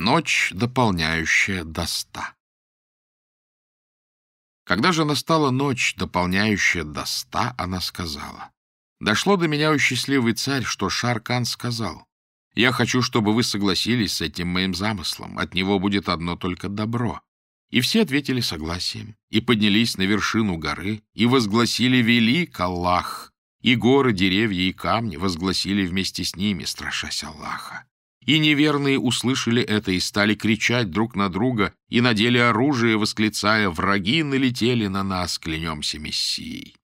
Ночь, дополняющая до ста. Когда же настала ночь, дополняющая до ста, она сказала. Дошло до меня, о счастливый царь, что Шаркан сказал. Я хочу, чтобы вы согласились с этим моим замыслом. От него будет одно только добро. И все ответили согласием, и поднялись на вершину горы, и возгласили «Велик Аллах!» И горы, деревья и камни возгласили вместе с ними, страшась Аллаха. И неверные услышали это и стали кричать друг на друга, и надели оружие, восклицая «Враги налетели на нас, клянемся Мессией».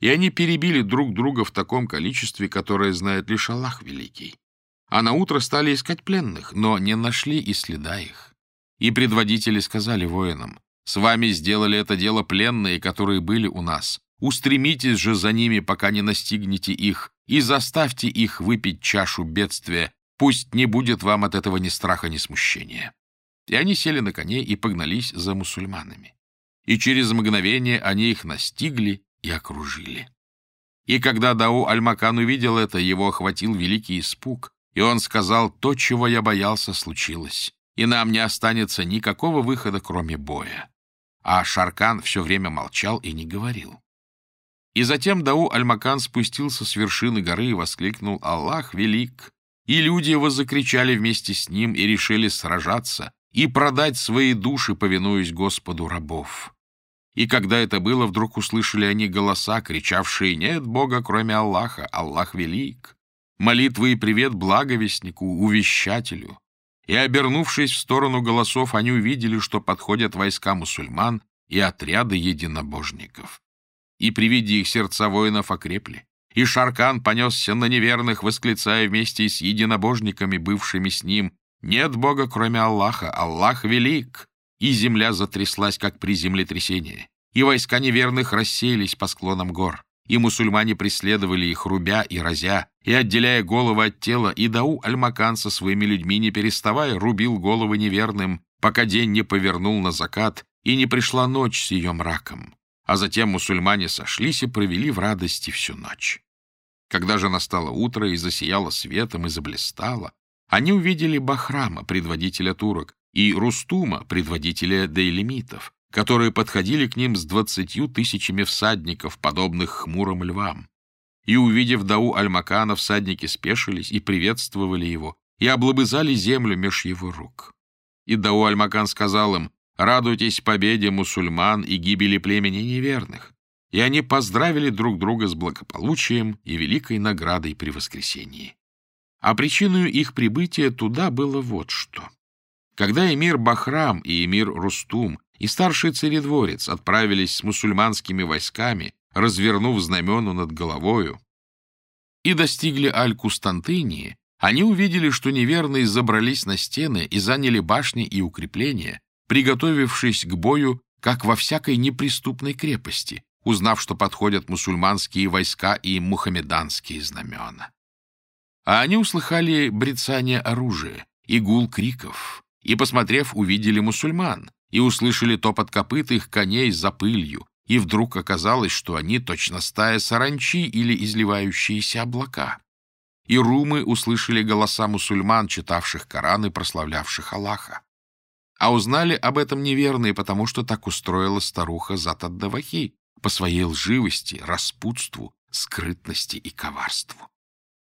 И они перебили друг друга в таком количестве, которое знает лишь Аллах Великий. А на утро стали искать пленных, но не нашли и следа их. И предводители сказали воинам, «С вами сделали это дело пленные, которые были у нас. Устремитесь же за ними, пока не настигнете их, и заставьте их выпить чашу бедствия, Пусть не будет вам от этого ни страха, ни смущения. И они сели на коней и погнались за мусульманами. И через мгновение они их настигли и окружили. И когда Дау Аль-Макан увидел это, его охватил великий испуг, и он сказал, «То, чего я боялся, случилось, и нам не останется никакого выхода, кроме боя». А Шаркан все время молчал и не говорил. И затем Дау Аль-Макан спустился с вершины горы и воскликнул, «Аллах велик! И люди его закричали вместе с ним и решили сражаться и продать свои души, повинуясь Господу рабов. И когда это было, вдруг услышали они голоса, кричавшие «Нет Бога, кроме Аллаха, Аллах велик!» Молитвы и привет благовестнику, увещателю. И, обернувшись в сторону голосов, они увидели, что подходят войска мусульман и отряды единобожников. И при виде их сердца воинов окрепли и Шаркан понесся на неверных, восклицая вместе с единобожниками, бывшими с ним, «Нет Бога, кроме Аллаха, Аллах велик!» И земля затряслась, как при землетрясении, и войска неверных рассеялись по склонам гор, и мусульмане преследовали их, рубя и разя, и отделяя головы от тела, и Дау Аль-Макан со своими людьми, не переставая, рубил головы неверным, пока день не повернул на закат, и не пришла ночь с ее мраком. А затем мусульмане сошлись и провели в радости всю ночь. Когда же настало утро и засияло светом и заблистало, они увидели Бахрама, предводителя турок, и Рустума, предводителя дейлемитов, которые подходили к ним с двадцатью тысячами всадников, подобных хмурым львам. И, увидев Дау Аль-Макана, всадники спешились и приветствовали его, и облобызали землю меж его рук. И Дау Аль-Макан сказал им, «Радуйтесь победе мусульман и гибели племени неверных и они поздравили друг друга с благополучием и великой наградой при воскресении. А причиной их прибытия туда было вот что. Когда эмир Бахрам и эмир Рустум и старший царедворец отправились с мусульманскими войсками, развернув знамена над головою, и достигли Аль-Кустантынии, они увидели, что неверные забрались на стены и заняли башни и укрепления, приготовившись к бою, как во всякой неприступной крепости, узнав, что подходят мусульманские войска и мухаммеданские знамена. А они услыхали брецание оружия и гул криков, и, посмотрев, увидели мусульман, и услышали топот копыт их коней за пылью, и вдруг оказалось, что они точно стая саранчи или изливающиеся облака. И румы услышали голоса мусульман, читавших Коран и прославлявших Аллаха. А узнали об этом неверные, потому что так устроила старуха Затаддавахи, по своей лживости, распутству, скрытности и коварству.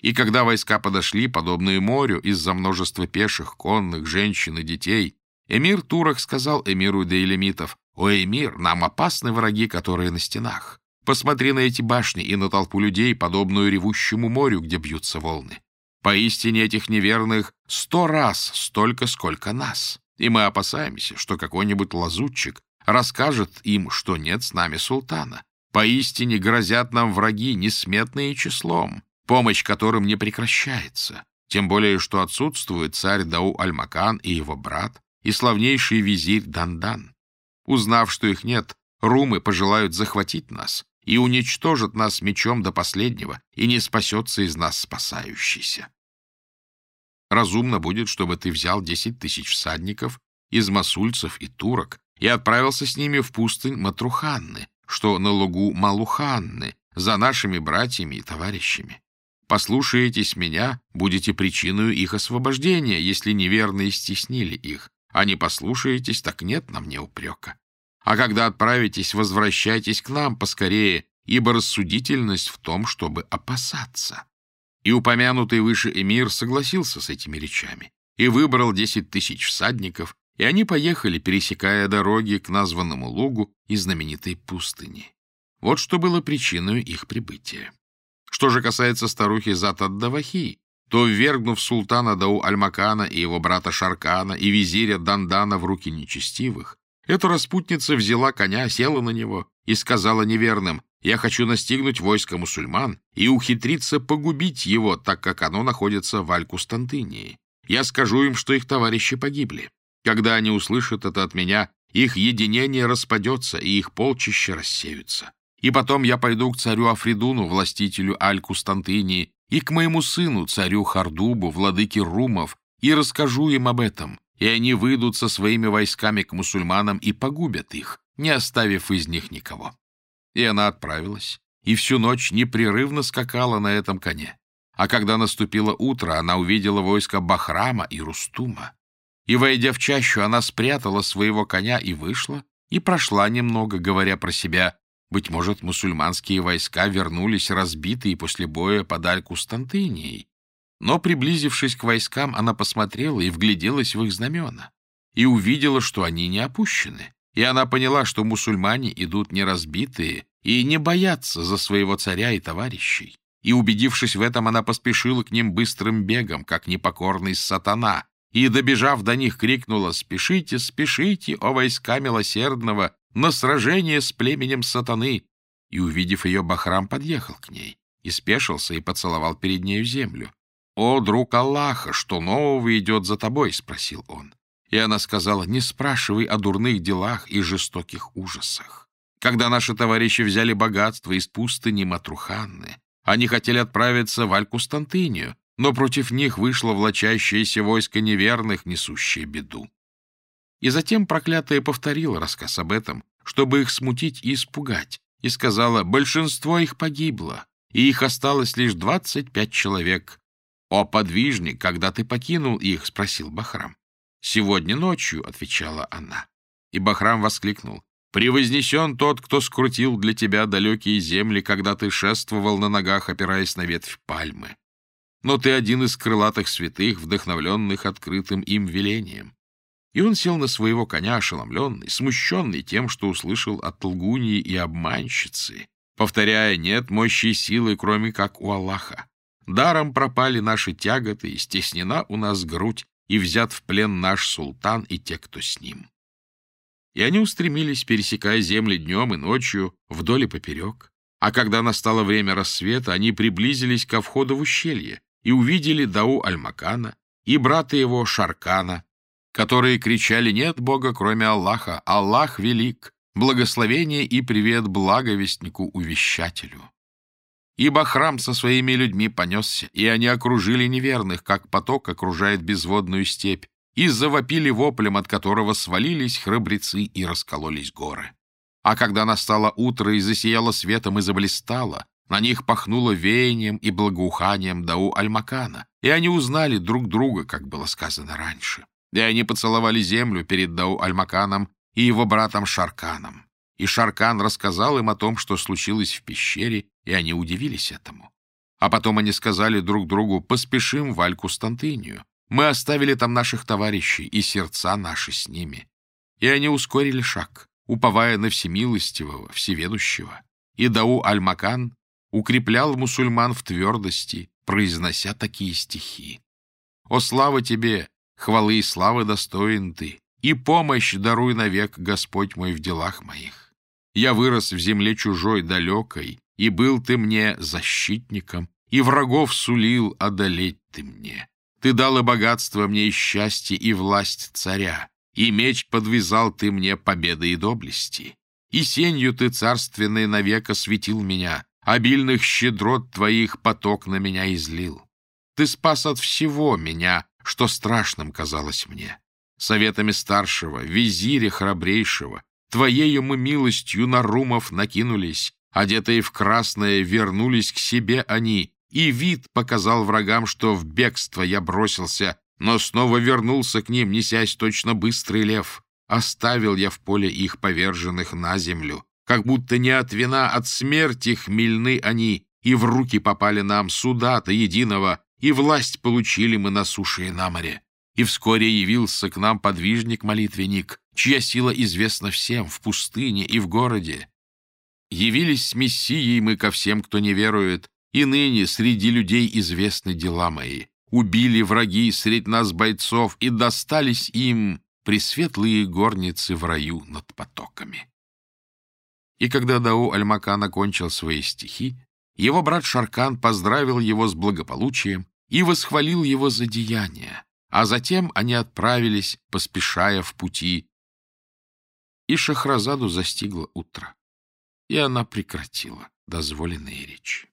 И когда войска подошли, подобные морю, из-за множества пеших, конных, женщин и детей, эмир Турок сказал эмиру Дейлемитов, «О, эмир, нам опасны враги, которые на стенах. Посмотри на эти башни и на толпу людей, подобную ревущему морю, где бьются волны. Поистине этих неверных сто раз столько, сколько нас. И мы опасаемся, что какой-нибудь лазутчик расскажет им, что нет с нами султана. Поистине грозят нам враги несметные числом, помощь которым не прекращается. Тем более, что отсутствует царь Дау Аль-Макан и его брат, и славнейший визирь Дандан. Узнав, что их нет, румы пожелают захватить нас и уничтожат нас мечом до последнего, и не спасется из нас спасающийся. Разумно будет, чтобы ты взял десять тысяч всадников из масульцев и турок и отправился с ними в пустынь Матруханны, что на лугу Малуханны, за нашими братьями и товарищами. Послушаетесь меня, будете причиной их освобождения, если неверно стеснили их. А не послушаетесь, так нет на мне упрека. А когда отправитесь, возвращайтесь к нам поскорее, ибо рассудительность в том, чтобы опасаться». И упомянутый выше эмир согласился с этими речами и выбрал десять тысяч всадников, и они поехали, пересекая дороги к названному лугу и знаменитой пустыни. Вот что было причиной их прибытия. Что же касается старухи Зат-ад-Давахи, то, ввергнув султана Дау-Альмакана и его брата Шаркана и визиря Дандана в руки нечестивых, эта распутница взяла коня, села на него и сказала неверным, «Я хочу настигнуть войско мусульман и ухитриться погубить его, так как оно находится в Аль-Кустантынии. Я скажу им, что их товарищи погибли. Когда они услышат это от меня, их единение распадется, и их полчища рассеются. И потом я пойду к царю Афридуну, властителю Аль-Кустантынии, и к моему сыну, царю Хардубу, владыке Румов, и расскажу им об этом, и они выйдут со своими войсками к мусульманам и погубят их, не оставив из них никого. И она отправилась, и всю ночь непрерывно скакала на этом коне. А когда наступило утро, она увидела войско Бахрама и Рустума. И, войдя в чащу, она спрятала своего коня и вышла, и прошла немного, говоря про себя, быть может, мусульманские войска вернулись разбитые после боя под Аль-Кустантынией. Но, приблизившись к войскам, она посмотрела и вгляделась в их знамена, и увидела, что они не опущены. И она поняла, что мусульмане идут не разбитые и не боятся за своего царя и товарищей. И, убедившись в этом, она поспешила к ним быстрым бегом, как непокорный сатана, и, добежав до них, крикнула «Спешите, спешите, о войска милосердного, на сражение с племенем сатаны!» И, увидев ее, Бахрам подъехал к ней, и спешился и поцеловал перед нею землю. «О, друг Аллаха, что нового идет за тобой?» — спросил он. И она сказала, «Не спрашивай о дурных делах и жестоких ужасах. Когда наши товарищи взяли богатство из пустыни Матруханны, они хотели отправиться в Аль-Кустантынию, но против них вышло влачащееся войско неверных, несущее беду. И затем проклятая повторила рассказ об этом, чтобы их смутить и испугать, и сказала, большинство их погибло, и их осталось лишь двадцать пять человек. «О, подвижник, когда ты покинул их?» — спросил Бахрам. «Сегодня ночью», — отвечала она. И Бахрам воскликнул. «Превознесен тот, кто скрутил для тебя далекие земли, когда ты шествовал на ногах, опираясь на ветвь пальмы. Но ты один из крылатых святых, вдохновленных открытым им велением. И он сел на своего коня, ошеломленный, смущенный тем, что услышал от лгуньи и обманщицы, повторяя, нет мощи и силы, кроме как у Аллаха. Даром пропали наши тяготы, и стеснена у нас грудь, и взят в плен наш султан и те, кто с ним. И они устремились, пересекая земли днем и ночью, вдоль и поперек. А когда настало время рассвета, они приблизились ко входу в ущелье и увидели Дау Аль-Макана и брата его Шаркана, которые кричали «Нет Бога, кроме Аллаха! Аллах велик! Благословение и привет благовестнику-увещателю!» Ибо храм со своими людьми понесся, и они окружили неверных, как поток окружает безводную степь, и завопили воплем, от которого свалились храбрецы и раскололись горы. А когда настало утро и засияло светом и заблистало, на них пахнуло веянием и благоуханием Дау Альмакана, и они узнали друг друга, как было сказано раньше. И они поцеловали землю перед Дау-Альмаканом и его братом Шарканом. И Шаркан рассказал им о том, что случилось в пещере, и они удивились этому. А потом они сказали друг другу, поспешим в Аль-Кустантынию. Мы оставили там наших товарищей, и сердца наши с ними. И они ускорили шаг, уповая на всемилостивого, всеведущего. И Дау-Аль-Макан укреплял мусульман в твердости, произнося такие стихи. «О, слава тебе, Хвалы и славы достоин ты, и помощь даруй навек, Господь мой, в делах моих. Я вырос в земле чужой, далекой, и был ты мне защитником, и врагов сулил одолеть ты мне. Ты дал и богатство мне, и счастье, и власть царя, и меч подвязал ты мне победы и доблести. И сенью ты царственной навек осветил меня, обильных щедрот твоих поток на меня излил. Ты спас от всего меня, что страшным казалось мне. Советами старшего, визиря храбрейшего, твоею мы милостью на румов накинулись, одетые в красное вернулись к себе они, и вид показал врагам, что в бегство я бросился, но снова вернулся к ним, несясь точно быстрый лев. Оставил я в поле их поверженных на землю, как будто не от вина, от смерти хмельны они, и в руки попали нам суда-то единого, и власть получили мы на суше и на море. И вскоре явился к нам подвижник-молитвенник, чья сила известна всем в пустыне и в городе. Явились мессией мы ко всем, кто не верует, и ныне среди людей известны дела мои. Убили враги средь нас бойцов, и достались им пресветлые горницы в раю над потоками. И когда Дау Альмакан окончил свои стихи, его брат Шаркан поздравил его с благополучием и восхвалил его за деяния, а затем они отправились, поспешая в пути. И Шахразаду застигло утро, и она прекратила дозволенные речи.